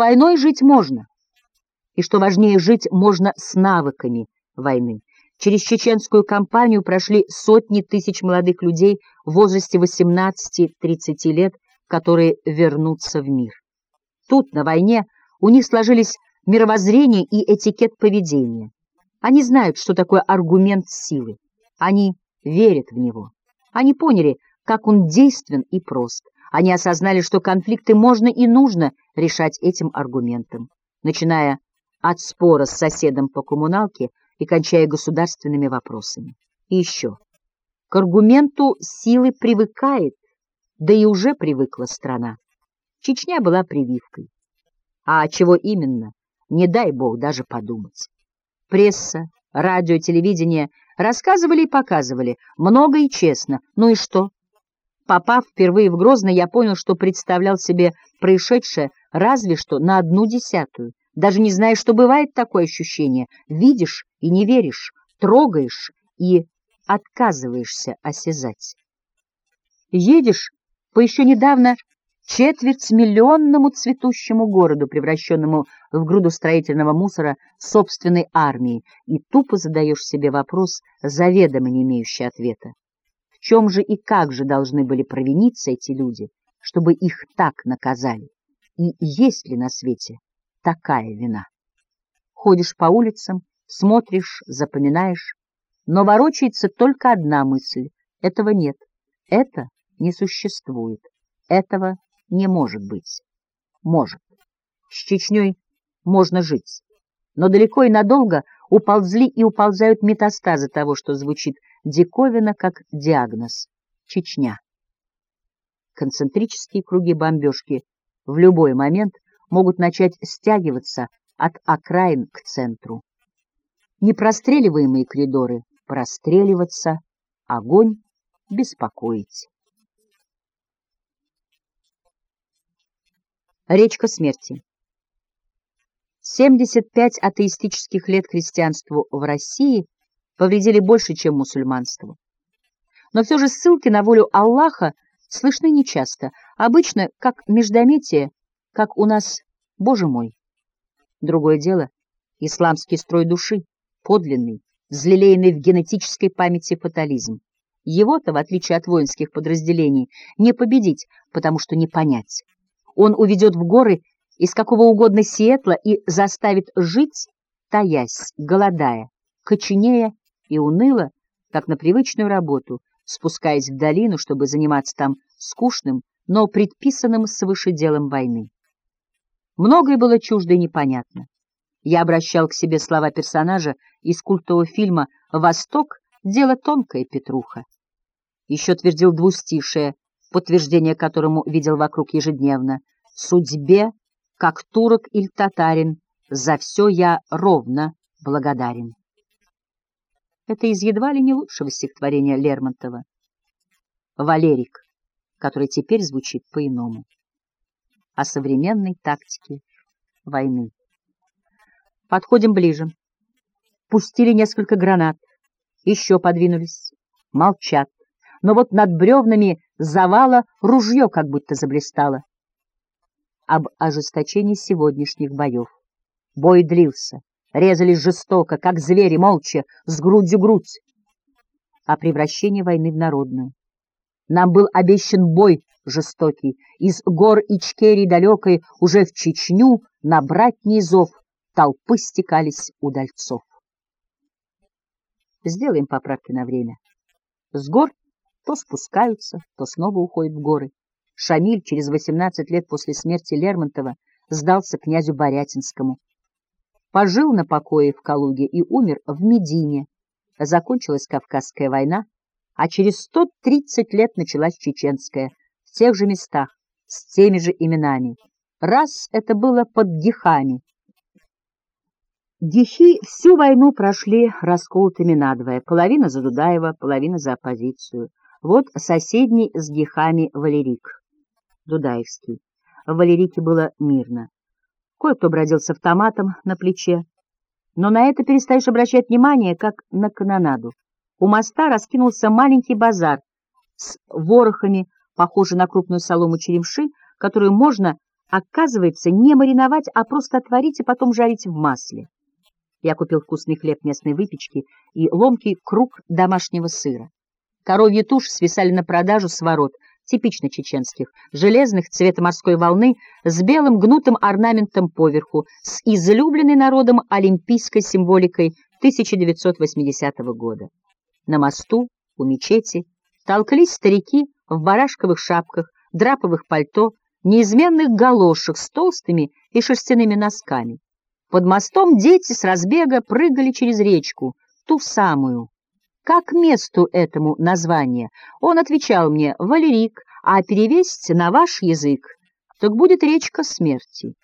войной жить можно, и, что важнее, жить можно с навыками войны. Через чеченскую кампанию прошли сотни тысяч молодых людей в возрасте 18-30 лет, которые вернутся в мир. Тут, на войне, у них сложились мировоззрение и этикет поведения. Они знают, что такое аргумент силы. Они верят в него. Они поняли, как он действен и прост. Они осознали, что конфликты можно и нужно решать этим аргументом, начиная от спора с соседом по коммуналке и кончая государственными вопросами. И еще. К аргументу силы привыкает, да и уже привыкла страна. Чечня была прививкой. А чего именно, не дай бог даже подумать. Пресса, радио, телевидение рассказывали и показывали, много и честно. Ну и что? Попав впервые в Грозно, я понял, что представлял себе происшедшее разве что на одну десятую. Даже не зная, что бывает такое ощущение. Видишь и не веришь, трогаешь и отказываешься осязать. Едешь по еще недавно четвертьмиллионному цветущему городу, превращенному в груду строительного мусора собственной армии, и тупо задаешь себе вопрос, заведомо не имеющий ответа. Чем же и как же должны были провиниться эти люди, чтобы их так наказали? И есть ли на свете такая вина? Ходишь по улицам, смотришь, запоминаешь, но ворочается только одна мысль — этого нет, это не существует, этого не может быть. Может. С Чечней можно жить. Но далеко и надолго уползли и уползают метастазы того, что звучит диковина как диагноз — Чечня. Концентрические круги бомбежки в любой момент могут начать стягиваться от окраин к центру. Непростреливаемые коридоры простреливаться, огонь беспокоить. Речка смерти. 75 атеистических лет христианству в России повредили больше, чем мусульманству. Но все же ссылки на волю Аллаха слышны нечасто, обычно как междометие, как у нас «Боже мой». Другое дело — исламский строй души, подлинный, взлелеянный в генетической памяти фатализм. Его-то, в отличие от воинских подразделений, не победить, потому что не понять. Он уведет в горы из какого угодно Сиэтла и заставит жить, таясь, голодая, коченея и уныло, как на привычную работу, спускаясь в долину, чтобы заниматься там скучным, но предписанным свыше делом войны. Многое было чуждо и непонятно. Я обращал к себе слова персонажа из культового фильма «Восток. Дело тонкое, Петруха». Еще твердил двустишее, подтверждение которому видел вокруг ежедневно. «Судьбе, как турок или татарин, за все я ровно благодарен». Это из едва ли не лучшего стихотворения Лермонтова. «Валерик», который теперь звучит по-иному. О современной тактике войны. Подходим ближе. Пустили несколько гранат. Еще подвинулись. Молчат но вот над бревнами завала ружье как будто заблистало. Об ожесточении сегодняшних боев. Бой длился, резались жестоко, как звери, молча, с грудью грудь. О превращении войны в народную. Нам был обещан бой жестокий, из гор Ичкерии далекой уже в Чечню на братний зов толпы стекались удальцов. Сделаем поправки на время. С гор то спускаются, то снова уходят в горы. Шамиль через 18 лет после смерти Лермонтова сдался князю Борятинскому. Пожил на покое в Калуге и умер в Медине. Закончилась Кавказская война, а через 130 лет началась Чеченская, в тех же местах, с теми же именами. Раз это было под Гихами. Гихи всю войну прошли расколотыми надвое, половина за Дудаева, половина за оппозицию. Вот соседний с Гехами Валерик, Дудаевский. В Валерике было мирно. Кое-кто бродил с автоматом на плече. Но на это перестаешь обращать внимание, как на канонаду. У моста раскинулся маленький базар с ворохами, похожий на крупную солому черемши, которую можно оказывается, не мариновать, а просто отварить и потом жарить в масле. Я купил вкусный хлеб местной выпечки и ломкий круг домашнего сыра. Коровьи тушь свисали на продажу с ворот, типично чеченских, железных цвета морской волны, с белым гнутым орнаментом поверху, с излюбленной народом олимпийской символикой 1980 года. На мосту, у мечети, толклись старики в барашковых шапках, драповых пальто, неизменных галошах с толстыми и шерстяными носками. Под мостом дети с разбега прыгали через речку, ту самую. Как месту этому название? Он отвечал мне «Валерик», а перевесить на ваш язык, так будет речка смерти.